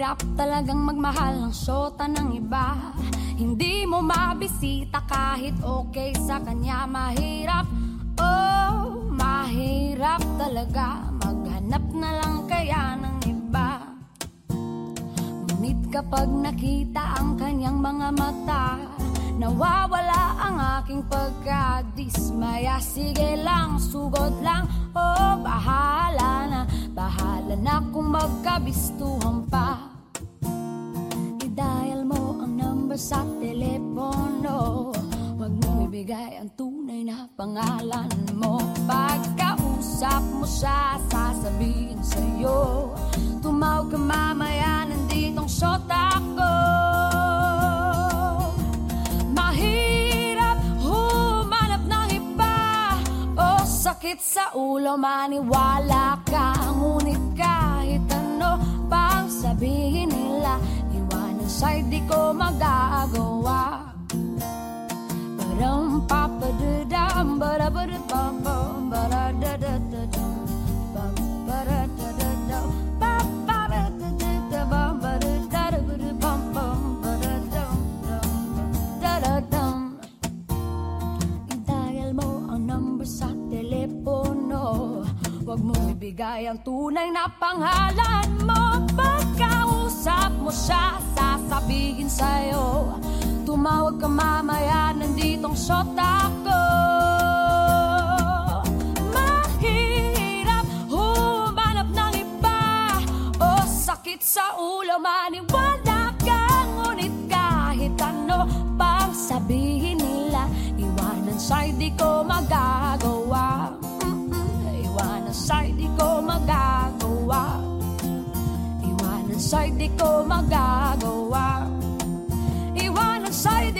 Mahirap talagang magmahal ng syota ng iba. Hindi mo mabisita kahit okay sa kanya. Mahirap, oh, mahirap talaga. Maghanap na lang kaya ng iba. Ngunit kapag nakita ang kanyang mga mata Nawawala ang aking pagkadismaya. Sige lang, sugod lang, oh bahala na. Bahala na kung magkabistuhan sa telepono. Huwag mo ibigay ang tunay na pangalan mo. Pagkausap mo siya, sasabihin sa'yo Tumawag ka mamaya, nanditong shota ko Mahirap humanap ng iba O sakit sa ulo, maniwala ka Ngunit kahit Huwag mo ibigay ang tunay na pangalan mo. Pagkausap mo siya, sasabihin sa'yo Tumawag ka mamaya, nanditong shota ko Mahirap humanap ng iba O sakit sa ulo, maniwala ka. Ngunit kahit ano pang sabihin nila Iwanan siya'y di ko magagawa Iwanan sa'y di ko magagawa. Iwanan sa'y di